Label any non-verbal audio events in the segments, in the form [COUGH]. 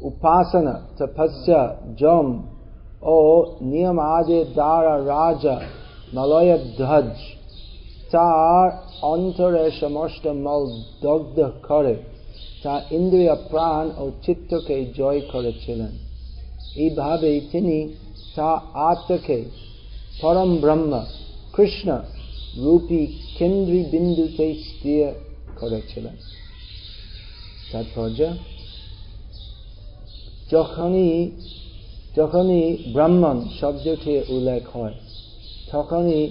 উপাসনা তপস্যা জম ও নিয়ম আদে দ্বারা রাজা মলয়ধ্বজ তার অন্তরে সমস্ত মল দগ্ধ করে তা ইন্দ্রিয় প্রাণ ও চিত্তকে জয় করেছিলেন এইভাবে তিনি তা আত্মকে পরম ব্রহ্ম কৃষ্ণ রূপী কেন্দ্রী বিন্দুতে স্থির করেছিলেন তাৎপর্য যখনই যখনই ব্রাহ্মণ শব্দটি উল্লেখ হয়, তখনই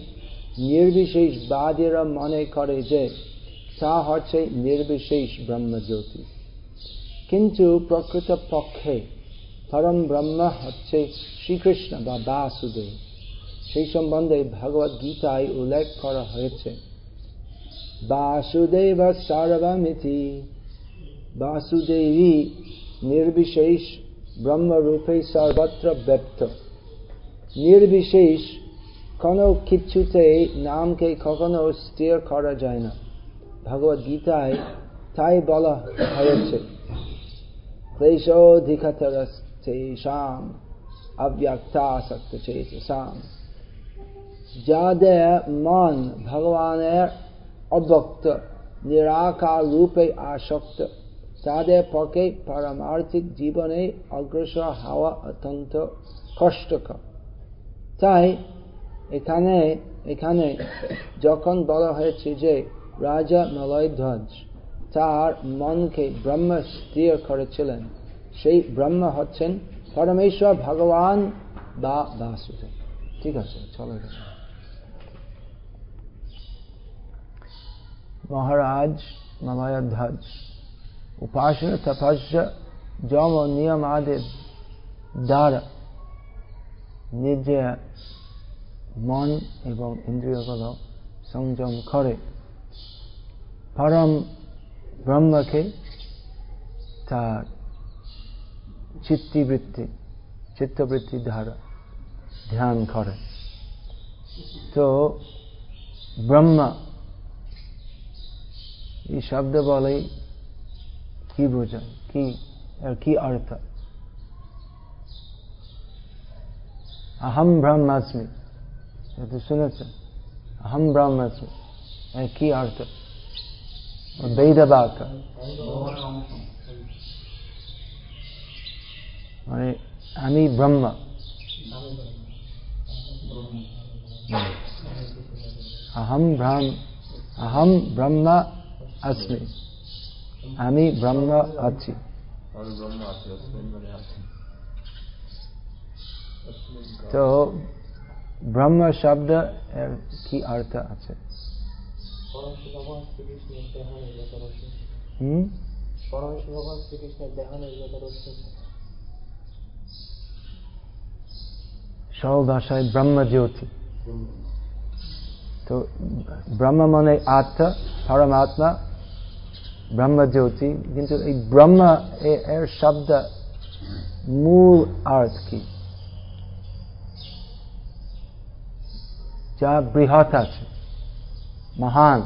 নির্বিশেষ বাদীরা মনে করে যে তা হচ্ছে নির্বিশেষ ব্রহ্মজ্যোতি। কিন্তু প্রকৃত পক্ষে পরম ব্রহ্ম হচ্ছে শ্রীকৃষ্ণ বা বাসুদেব। সেই সম্বন্ধে ভগবত গীতায় উল্লেখ করা হয়েছে বাসুদেব সার্বমিতি, বাসুদেবী নির্বিশেষ ব্রহ্মরূপে সর্বত্র ব্যক্ত নির্বিশেষ কোনো কিছুতে নামকে কখনো স্থির করা যায় না। ভগবত গীতায় তাই বলা হয়েছে, ক্লেশোধিকতরস্তেষাম অব্যক্তাসক্ত চেতসাম যাদের মন ভগবানের অব্যক্ত, নিরাকার রূপে আসক্ত তাদের পক্ষে পারমার্থিক জীবনে অগ্রসর হওয়া অত্যন্ত কষ্টকর। তাই এখানে এখানে যখন বলা হয়েছে যে রাজা মলয়ধ্বজ তার মনকে ব্রহ্ম স্থির করেছিলেন, সেই ব্রহ্ম হচ্ছেন পরমেশ্বর ভগবান বা বাসুদেব। ঠিক আছে, চলে গেছে মহারাজ মলয়ধ্বজ উপাসনা তপস্যা যম নিয়ম আদি দ্বারা নিজে মন এবং ইন্দ্রিয়গুলো সংযম করে পরম ব্রহ্মকে তার চিত্তিবৃত্তি চিত্তবৃত্তি দ্বারা ধ্যান করে তো ব্রহ্ম এই শব্দ বলেই কি বোঝায় কি এর কি অর্থ अहम ब्रह्मास्मि तो শুনেছেন अहम ब्रह्मास्मि এর কি অর্থ বেদ বাক্য মানে আমি ব্রহ্ম अहम ब्रह्म अहम ब्रह्म अस्मि আমি ব্রহ্ম আছি। তো ব্রহ্ম শব্দ এর কি অর্থ আছে? সব ভাষায় ব্রহ্ম জ্যোতি তো ব্রহ্ম মানে আত্মা পরমাত্মা ব্রহ্ম জ্যোতি কিন্তু এই ব্রহ্ম এর শব্দ মূল অর্থ কি? যা বৃহৎ আছে, মহান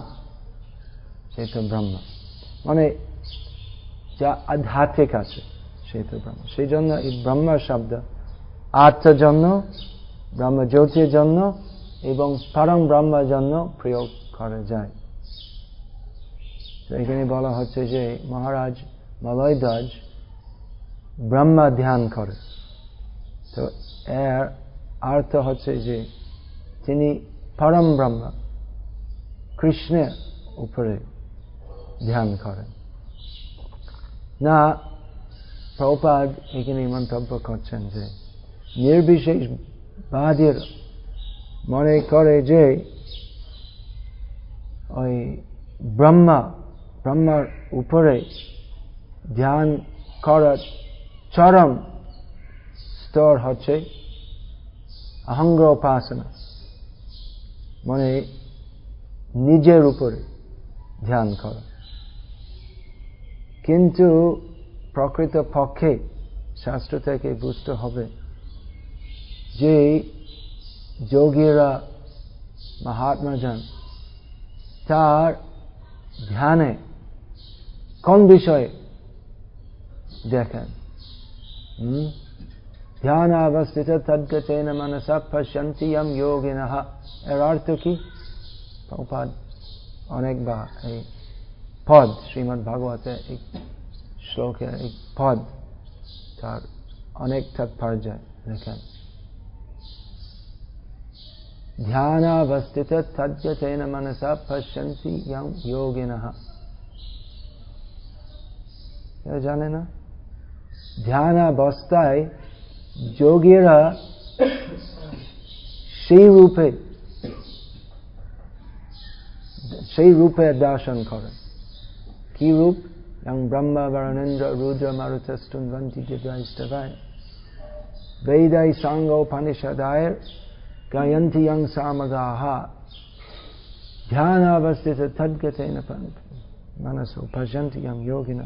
সেটা ব্রহ্ম। মানে যা আধ্যাত্মিক আছে সেটা ব্রহ্ম। সেই জন্য এই ব্রহ্ম শব্দ আত্মার জন্য ব্রহ্ম জ্যোতির জন্য এবং পরম ব্রহ্মের জন্য প্রয়োগ করা যায়। এখানে বলা হচ্ছে যে মহারাজ মলয়ধ্বজ ব্রহ্মা ধ্যান করে। তো এর অর্থ হচ্ছে যে তিনি পরম ব্রহ্ম, কৃষ্ণের উপরে ধ্যান করেন। না প্রপাদ এখানে মন্তব্য করছেন যে নির্বিশেষ বাদের মনে করে যে ওই ব্রহ্মা ব্রহ্মার উপরে ধ্যান করার চরম স্তর হচ্ছে অহঙ্গ উপাসনা মানে নিজের উপরে ধ্যান করা। কিন্তু প্রকৃত পক্ষে শাস্ত্র থেকে বুঝতে হবে যে যোগীরা মহাত্মাজন তার ধ্যানে কোন বিষয়ে দেখেন ধ্যান অবস্থিত তদ্গতেন মনসা পশ্যন্তি ইয়ম যোগিনঃ এর অর্থ কি প্রভুপাদ অনেকবার এই পদ শ্রীমৎ ভাগবতে এই শ্লোকের এই পদ তার অনেক তাৎপর্য লেখেন ध्यानावस्थित तद्यतेन मनसा पश्यन्ति यं योगिनः এরা জানে না। ধ্যানাবস্থায় যোগীরা সেই রূপে সেই রূপে দর্শন করে কি রূপ? এবং ব্রহ্মা বরণেন্দ্র রুদ্র মারুতস্তুন্তি দিব্যাইষ্টভায় বেদাই সাঙ্গোপনিষদায়ের গায়ন্তী ইয়ং সামগাহা। ধ্যানাবস্থিত তদ্গতেন মনসো ভজন্তি ইয়ং যোগিনা।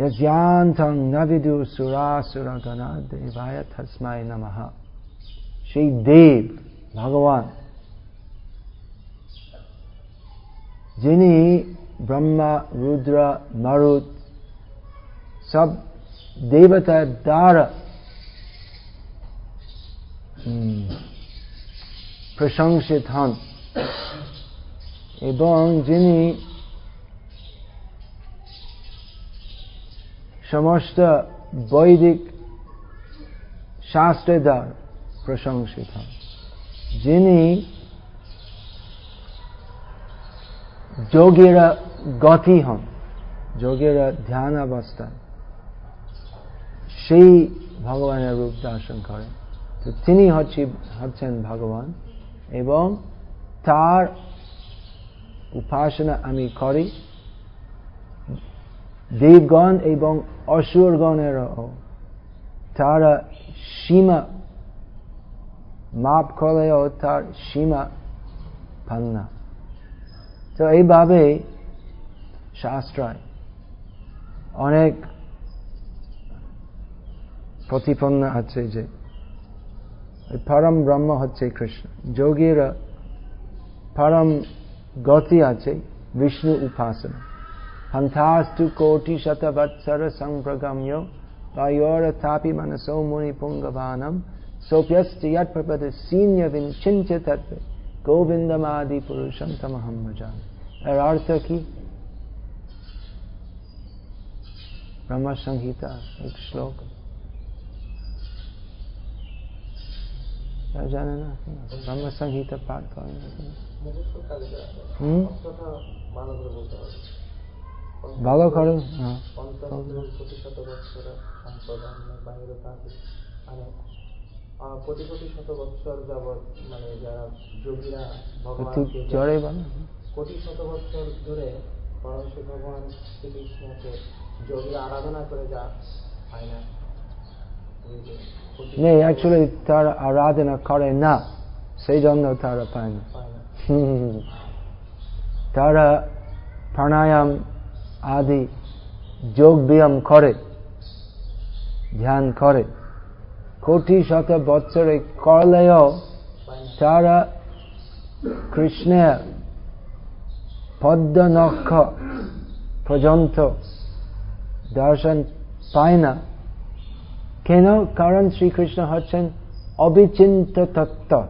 Yasyantam navidu sura suragana devaya tasmai namaha. Shri Dev, ভগবান যিনি ব্রহ্মা রুদ্র মারুত সব দেবতার দ্বারা প্রশংসিত হন এবং যিনি সমস্ত বৈদিক শাস্ত্রের দ্বারা প্রশংসিত। যিনি যোগীরা গতি হন, যোগীরা ধ্যান অবস্থায় সেই ভগবানের রূপ দর্শন করেন। তো তিনি হচ্ছে, হচ্ছেন ভগবান এবং তার উপাসনা আমি করি। দেবগণ এবং অসুরগণেরও তারা সীমা মাপ করলেও তার সীমা পান না। তো এইভাবে শাস্ত্রায় অনেক প্রতিপন্ন আছে যে পরম ব্রহ্ম হচ্ছে কৃষ্ণ। যোগীরা পরম গতি আছে, বিষ্ণু উপাসনা। हंसास्तु कोटि शत वत्सर संप्रगम्य तयोर तापि मनसो मुनि पुंगवानम सोप्यस्त यत् प्रपद सीन्य विंचिन्त्य तत्व गोविंदमादि पुरुषं तमहं भजाम अर्थ की ब्रह्म संहिता एक श्लोक क्या ब्रह्म पाठ ভালো করে জড়ে কোটি শত ধরে পরমেশ্বর ভগবান শ্রীকৃষ্ণকে যোগীরা আরাধনা করে যা হয় না। নেই অ্যাকচুয়ালি তারা আরাধনা করে না সেই জন্য তারা পায় না। [LAUGHS] তারা প্রাণায়াম আদি যোগ ব্যায়াম করে, ধ্যান করে। কোটি শত বছরে করলেও তারা কৃষ্ণের পদ্ম নক্ষ পর্যন্ত দর্শন পায় না। কেন? কারণ শ্রীকৃষ্ণ হচ্ছেন অবিচিন্ত তত্ত্ব।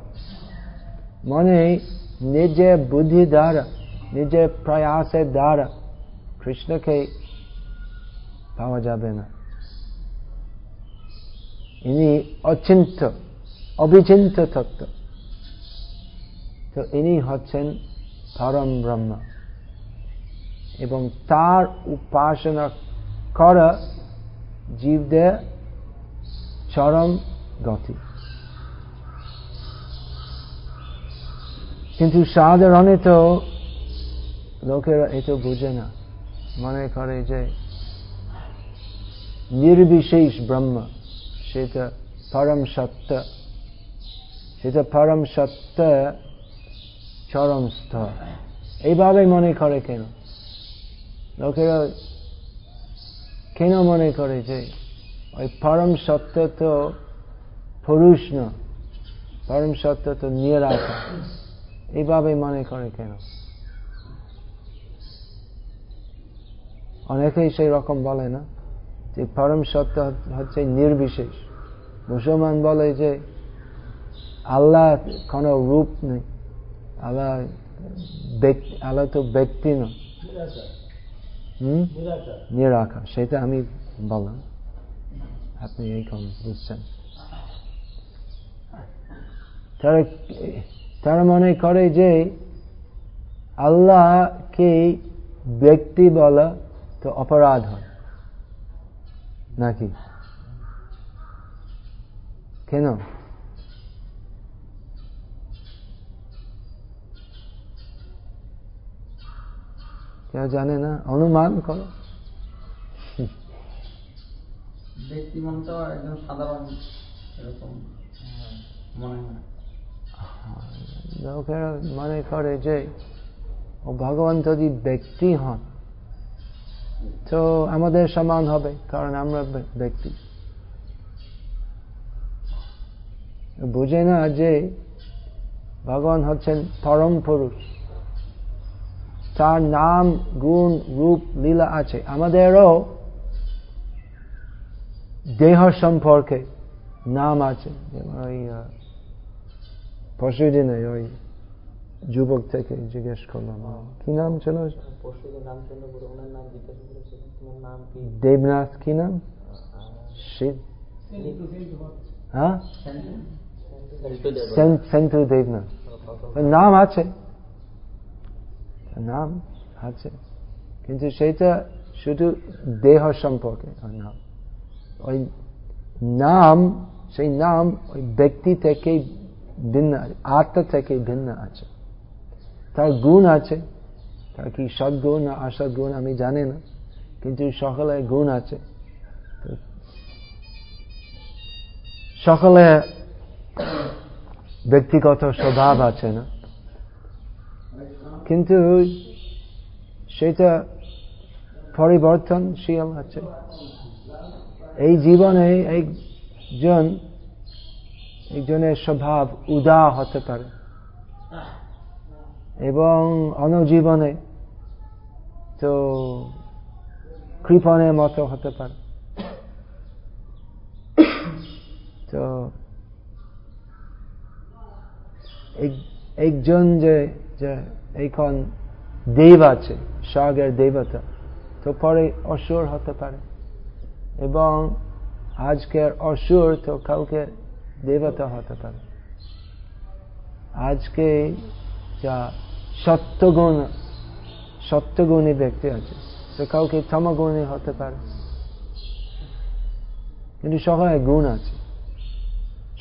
মনে নিজের বুদ্ধি দ্বারা নিজের প্রয়াসের দ্বারা কৃষ্ণকে পাওয়া যাবে না। ইনি অচিন্ত, অবিচিন্ত তত্ত্ব। তো ইনি হচ্ছেন পরম ব্রহ্ম। এবং তার উপাসনা করা জীবদের চরম গতি। কিন্তু সাধারণে তো লোকেরা এত বুঝে না। মনে করে যে নির্বিশেষ ব্রহ্ম, সেটা পরম সত্য। সেটা পরম সত্য চরম স্তর এইভাবে মনে করে কেন? লোকেরা কেন মনে করে যে ওই পরম সত্য তো পুরুষ না, পরম সত্য তো নিরাকার? এইভাবে মনে করে কেন? অনেকেই সেই রকম বলে না যে পরম সত্য হচ্ছে নির্বিশেষ। মুসলমান বলে যে আল্লাহ কোন রূপ নেই, আল্লাহ আল্লাহ তো ব্যক্তি নয়। নিরাকার, সেটা আমি বললাম। আপনি এইরকম বুঝছেন। তারা তারা মনে করে যে আল্লাহকে ব্যক্তি বলা তো অপরাধ হয়। নাকি? কেন? কেউ জানে না? অনুমান করো। ব্যক্তি মনটা একদম সাধারণ এরকম মনে হয়। লোকেরা মনে করে যে ও ভগবান যদি ব্যক্তি হন তো আমাদের সমান হবে, কারণ আমরা ব্যক্তি। বুঝে না যে ভগবান হচ্ছেন পরম পুরুষ। তার নাম, গুণ, রূপ, লীলা আছে। আমাদেরও দেহ সম্পর্কে নাম আছে। ওই পরশুদিনে ওই যুবক থেকে জিজ্ঞেস করলাম কি নাম ছিল? দেবনাথ কি নাম? হ্যাঁ? সেন্টু দেবনাথ। নাম আছে। নাম আছে। কিন্তু সেটা শুধু দেহ সম্পর্কে নাম। ওই নাম সেই নাম ওই ব্যক্তি থেকে ভিন্ন আত্মা থেকে ভিন্ন আছে। তার গুণ আছে। তার কি সদ্গুণ না অসদ্গুণ আমি জানি না, কিন্তু সকলে গুণ আছে। সকলে ব্যক্তিগত স্বভাব আছে না। কিন্তু সেটা পরিবর্তনশীল আছে। এই জীবনে একজন, একজনের স্বভাব উদা হতে পারে। এবং অনজীবনে তো কৃপণের মতো হতে পারে। তো একজন যে এখন দেব আছে, স্বর্গের দেবতা, তো পরে অসুর হতে পারে। এবং আজকের অসুর তো কাউকে দেবতা হতে পারে। আজকে যা সত্যগুণ, সত্যগুণী ব্যক্তি আছে। তো কাউকে তমগুণী হতে পারে। কিন্তু সকলের গুণ আছে।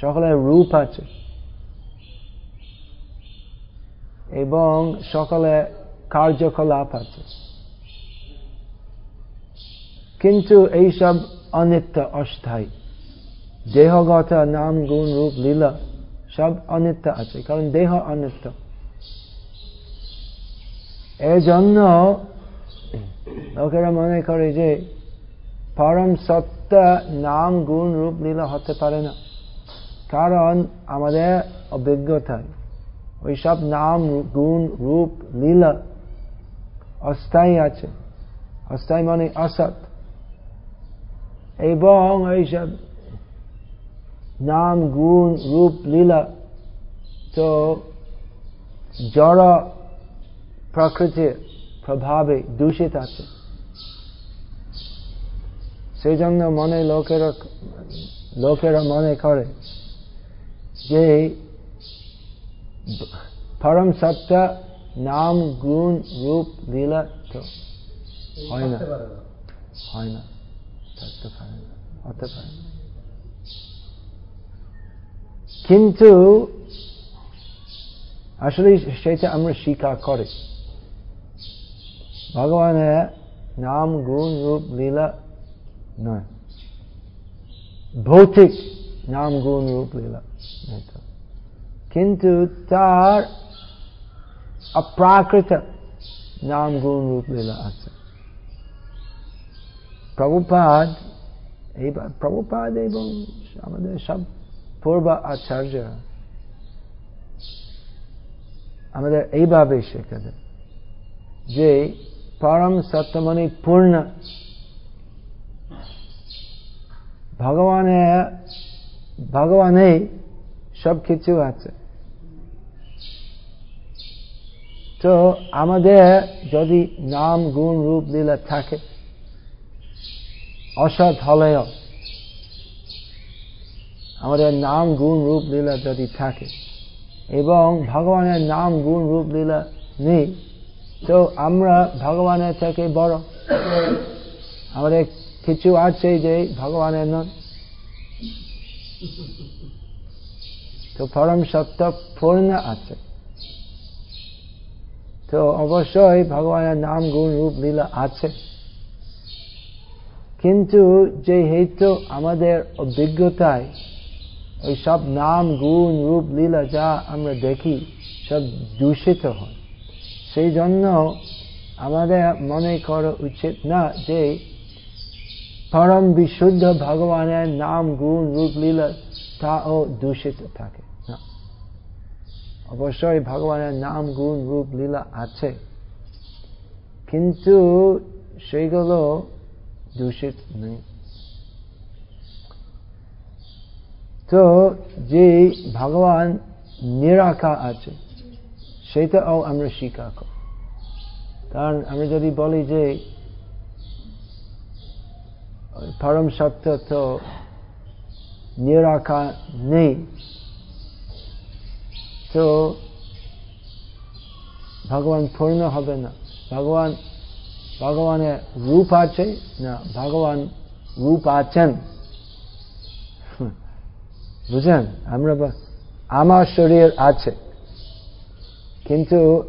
সকলের রূপ আছে। এবং সকলে কার্যকলাপ আছে। কিন্তু এইসব অনিত্য, অস্থায়ী। দেহগত নাম, গুণ, রূপ, লীলা সব অনিত্য আছে। কারণ দেহ অনিত্য। এর জন্য লোকেরা মনে করে যে পরম সত্য নাম গুণ রূপ লীলা হতে পারে না। কারণ আমাদের অভিজ্ঞতায় ওইসব নাম, গুণ, রূপ, লীলা অস্থায়ী আছে। অস্থায়ী মানে অসৎ। এবং এইসব নাম, গুণ, রূপ, লীলা তো জড় প্রকৃতির প্রভাবে দূষিত আছে। সেই জন্য মনে লোকেরা লোকেরা মনে করে যে পরম সত্য নাম, গুণ, রূপ, লীলা তো হয় না। হয় না। থাকতে পারে না। হতে পারে কিন্তু আসলে সেটা আমরা স্বীকার করি। ভগবানের নাম, গুণ, রূপ, লীলা নয়। ভৌতিক নাম, গুণ, রূপ, লীলা কিন্তু তার অপ্রাকৃত নাম, গুণ, রূপ, লীলা আছে। প্রভুপাদ, এইবার প্রভুপাদ এবং আমাদের সব পূর্ব আচার্য আমাদের এইভাবে শেখা যে পরম সত্যমণি পূর্ণ ভগবানের ভগবানেই সব কিছু আছে। তো আমাদের যদি নাম, গুণ, রূপ, লীলা থাকে, অসৎ হলেও, আমাদের নাম, গুণ, রূপ, লীলা যদি থাকে, এবং ভগবানের নাম, গুণ, রূপ, লীলা নেই তো আমরা ভগবানের থেকে বড়। আমাদের কিছু আছে যে ভগবানের নন। তো পরম সত্য পূর্ণ আছে। তো অবশ্যই ভগবানের নাম গুণ রূপ লীলা আছে। কিন্তু যে হেতু আমাদের অভিজ্ঞতায় ওই সব নাম, গুণ, রূপ, লীলা যা আমরা দেখি, সব দূষিত হয়। সেই জন্য আমাদের মনে করা উচিত না যে পরম বিশুদ্ধ ভগবানের নাম, গুণ, রূপ, লীলা তাও দূষিত থাকে। না। অবশ্যই ভগবানের নাম, গুণ, রূপ, লীলা আছে। কিন্তু সেইগুলো দূষিত নেই। তো যে ভগবান নিরাকা আছে সেটাও আমরা স্বীকার করি কারণ আমরা যদি বলি যে, পরম সত্য তো নিরাকার নেই, তো ভগবান পূর্ণ হবে না। ভগবান, ভগবানের রূপ আছে না, ভগবান রূপ আছেন। বুঝেন আমরা আমার শরীর আছে। কিন্তু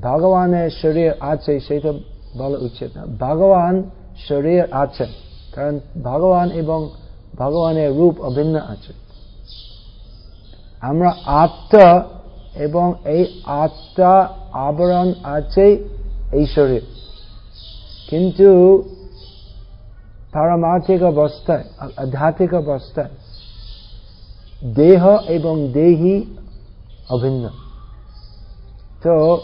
ভগবানের শরীর আছে, সেটা বলা উচিত না। ভগবান শরীর আছে, কারণ ভগবান এবং ভগবানের রূপ অভিন্ন আছে। আমরা আত্মা এবং এই আত্মা আবরণ আছে এই শরীর। কিন্তু, পারমার্থিক অবস্থায়, আধ্যাত্মিক অবস্থায়, দেহ এবং দেহি অভিন্ন। তো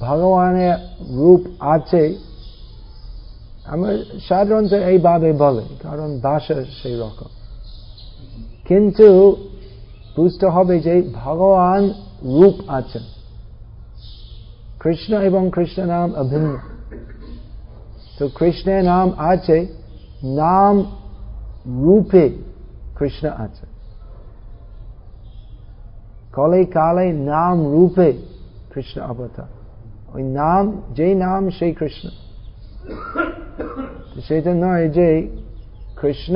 ভগবানের রূপ আছে। আমরা সাধারণত এইভাবে বলে, কারণ ভাষা সেই রকম। কিন্তু বুঝতে হবে যে ভগবান রূপ আছেন। কৃষ্ণ এবং কৃষ্ণ নাম অভিন্ন। তো কৃষ্ণের নাম আছে, নাম রূপে কৃষ্ণ আছে। কলে কালে নাম রূপে কৃষ্ণ অবতার ওই নাম যেই নাম সেই কৃষ্ণ সেটা নয় যে কৃষ্ণ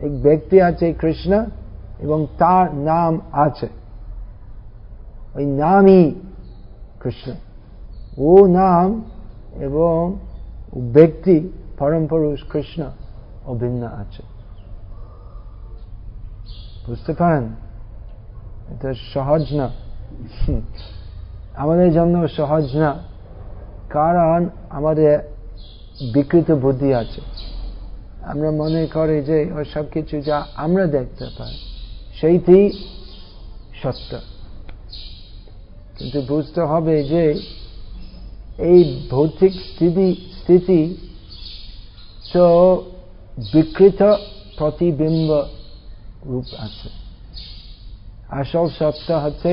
এক ব্যক্তি আছে কৃষ্ণ এবং তার নাম আছে ওই নামই কৃষ্ণ ও নাম এবং ব্যক্তি পরম পুরুষ কৃষ্ণ অভিন্ন আছে বুঝতে পারেন এটা সহজ না। আমাদের জন্য সহজ না। কারণ আমাদের বিকৃত বুদ্ধি আছে। আমরা মনে করি যে ওই সব কিছু যা আমরা দেখতে পাই, সেইটি সত্য। কিন্তু বুঝতে হবে যে এই ভৌতিক স্থিতি স্থিতি তো বিকৃত প্রতিবিম্ব রূপ আছে। আসল সত্য হচ্ছে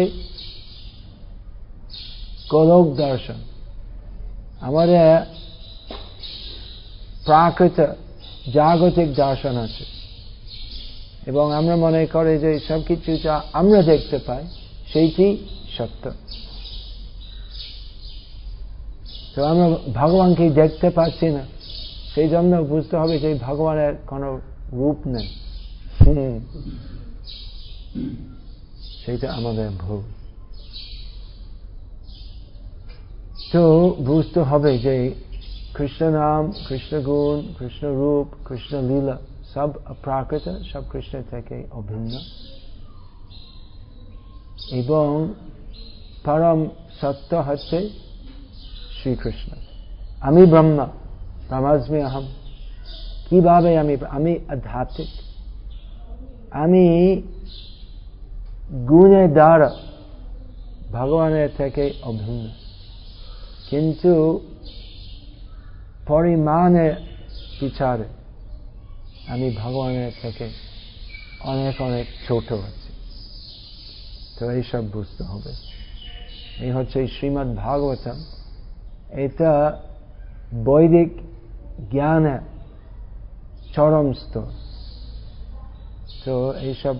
গোলক দর্শন আমাদের প্রাকৃত জাগতিক দর্শন আছে এবং আমরা মনে করি যে সবকিছু যা আমরা দেখতে পাই সেইটি সত্য তো আমরা ভগবানকে দেখতে পাচ্ছি না সেই জন্য বুঝতে হবে যে ভগবানের কোনো রূপ নেই সেইটা আমাদের ভুল। তো বুঝতে হবে যে কৃষ্ণ নাম, কৃষ্ণ গুণ, কৃষ্ণ রূপ, কৃষ্ণ লীলা সব প্রাকৃত, সব কৃষ্ণ থেকে অভিন্ন। এবং পরম সত্য হচ্ছে শ্রীকৃষ্ণ। আমি ব্রহ্মা ব্রহ্মাস্মি আহম। কীভাবে আমি আমি আধ্যাত্মিক? আমি গুণের দ্বারা ভগবানের থেকে অভিন্ন। কিন্তু পরিমাণের বিচারে আমি ভগবানের থেকে অনেক অনেক ছোট আছি। তো এইসব বুঝতে হবে। এই হচ্ছে শ্রীমৎ ভাগবতম। এটা বৈদিক জ্ঞানে চরম স্তর। তো এইসব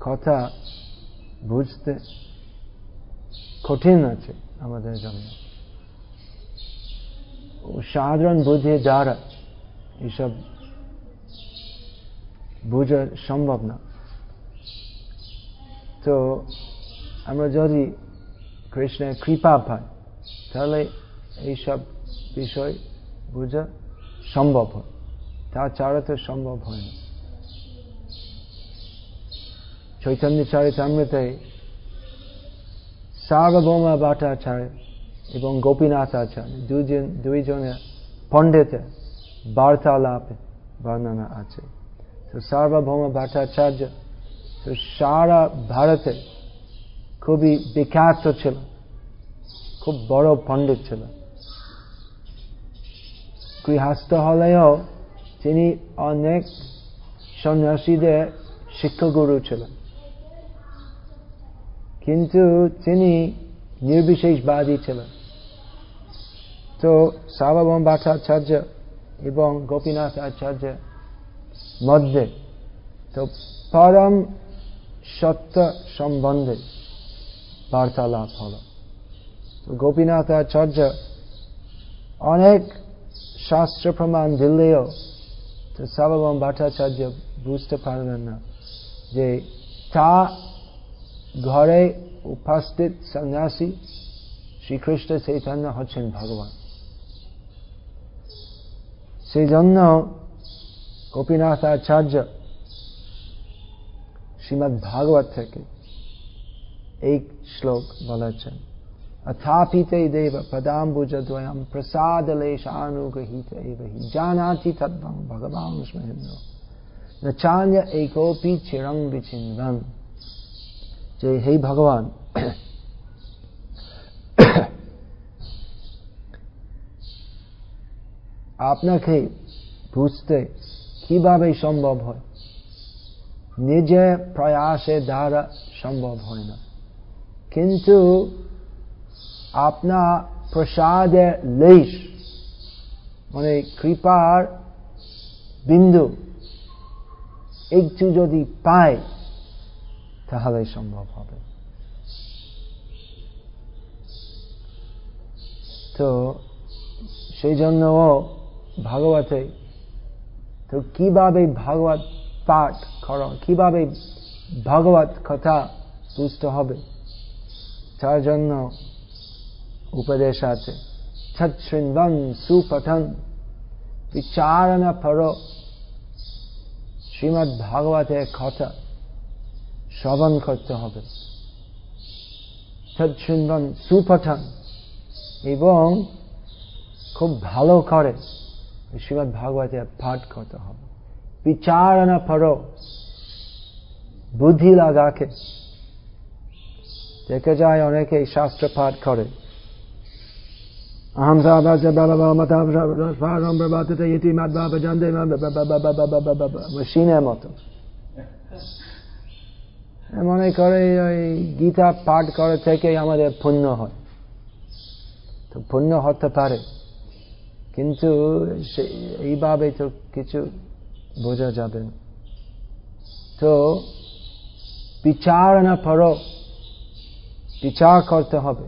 কথা বুঝতে কঠিন আছে আমাদের জন্য। সাধারণ বুদ্ধি দ্বারা এইসব বোঝা সম্ভব না। তো আমরা যদি কৃষ্ণের কৃপা পাই, তাহলে এইসব বিষয় বোঝা সম্ভব হয়। তাছাড়া তো সম্ভব হয় না। চৈতন্য চরিতামৃতে সার্বভৌমা ভট্টাচার্য এবং গোপীনাথ আচার্য দুজন দুইজনের পণ্ডিতের বার্তালাপে বর্ণনা আছে। তো সার্বভৌম ভট্টাচার্য তো সারা ভারতে খুবই বিখ্যাত ছিল, খুব বড় পণ্ডিত ছিল। গৃহস্থ হলেও তিনি অনেক সন্ন্যাসীদের শিক্ষাগুরু ছিলেন। কিন্তু তিনি নির্বিশেষবাদী ছিলেন। তো সার্বভৌম ভট্টাচার্য এবং গোপীনাথ আচার্য মধ্যে তো পরম সত্য সম্বন্ধে বার্তালাপ হল। গোপীনাথ আচার্য অনেক শাস্ত্র প্রমাণ দিলেও তো সার্বভৌম ভট্টাচার্য বুঝতে পারলেন না যে তা ঘরে উপস্থিত সন্ন্যাসী শ্রীকৃষ্ণ চৈতন্য হচ্ছেন ভগবান সেই জন্য গোপীনাথ আচার্য শ্রীমৎ ভাগবত থেকে এই শ্লোক বলেছেন अथापिते देव पदाम्बुजद्वयं प्रसादलेशानुगृहीत एव हि जानाति तद्वं भगवान् स्महेन्द्रो न चान्य एकोऽपि चिरं विचिन्वन् যে হে ভগবান, আপনাকে বুঝতে কীভাবে সম্ভব হয়? নিজে প্রয়াসে দ্বারা সম্ভব হয় না। কিন্তু আপনার প্রসাদের লেশ মানে কৃপার বিন্দু একটু যদি পায় তাহলে সম্ভব হবে। তো সেই জন্য ও ভাগবতে, তো কীভাবে ভাগবত পাঠ কর, কীভাবে ভাগবত কথা বুঝতে হবে, তার জন্য উপদেশ আছে। ছৃন্বন সুপথন বিচারণা পর। শ্রীমৎ ভাগবতের কথা শ্রবণ করতে হবে সৎসুন্দন সুপঠন এবং খুব ভালো করে শ্রীমদ ভাগবত পাঠ করতে হবে বিচারণা পর বুদ্ধি লাগাকে দেখে যায় অনেকে শাস্ত্র পাঠ করে অহম মতো মনে করে ওই গীতা পাঠ করে থেকে আমাদের পুণ্য হয়। তো পুণ্য হতে পারে। কিন্তু এইভাবে তো কিছু বোঝা যাবে না। তো বিচারণা পর বিচার করতে হবে।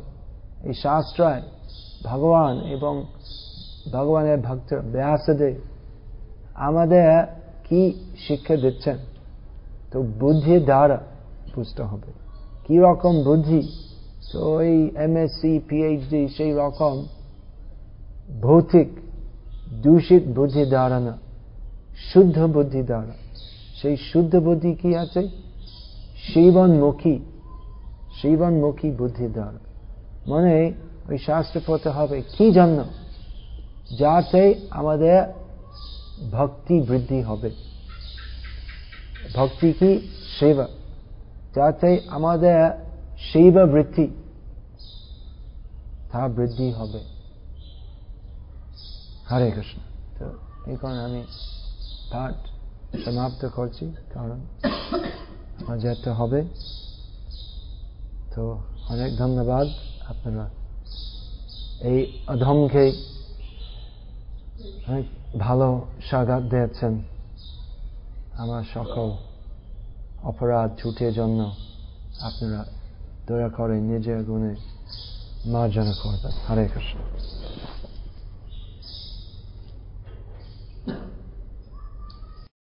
এই শাস্ত্রায় ভগবান এবং ভগবানের ভক্ত ব্যাসদেব আমাদের কি শিক্ষা দিচ্ছেন? তো বুদ্ধি দ্বারা বুঝতে হবে। কি রকম বুদ্ধি? তো ওই এমএসসি পিএইচডি সেই রকম ভৌতিক, দূষিত বুদ্ধি দ্বারা না শুদ্ধ বুদ্ধি দ্বারা সেই শুদ্ধ বুদ্ধি কি আছে? শিবনমুখী শিবনমুখী বুদ্ধি দ্বারা মানে ওই শাস্ত্র পড়তে হবে, কি জন্য? যাতে আমাদের ভক্তি বৃদ্ধি হবে। ভক্তি কি? সেবা। যাতে আমাদের সেবা বৃদ্ধি, তা বৃদ্ধি হবে। হরে কৃষ্ণ। তো এখন আমি পাঠ সমাপ্ত করছি, কারণ আমার যেতে হবে। তো অনেক ধন্যবাদ আপনারা। এই অধমকে অনেক ভালো স্বাগত দিয়েছেন আমার সকল। অপরাধ ছুটের জন্য আপনারা দয়া করে নিজের গুণে মার্জনা করবেন। হরে কৃষ্ণ।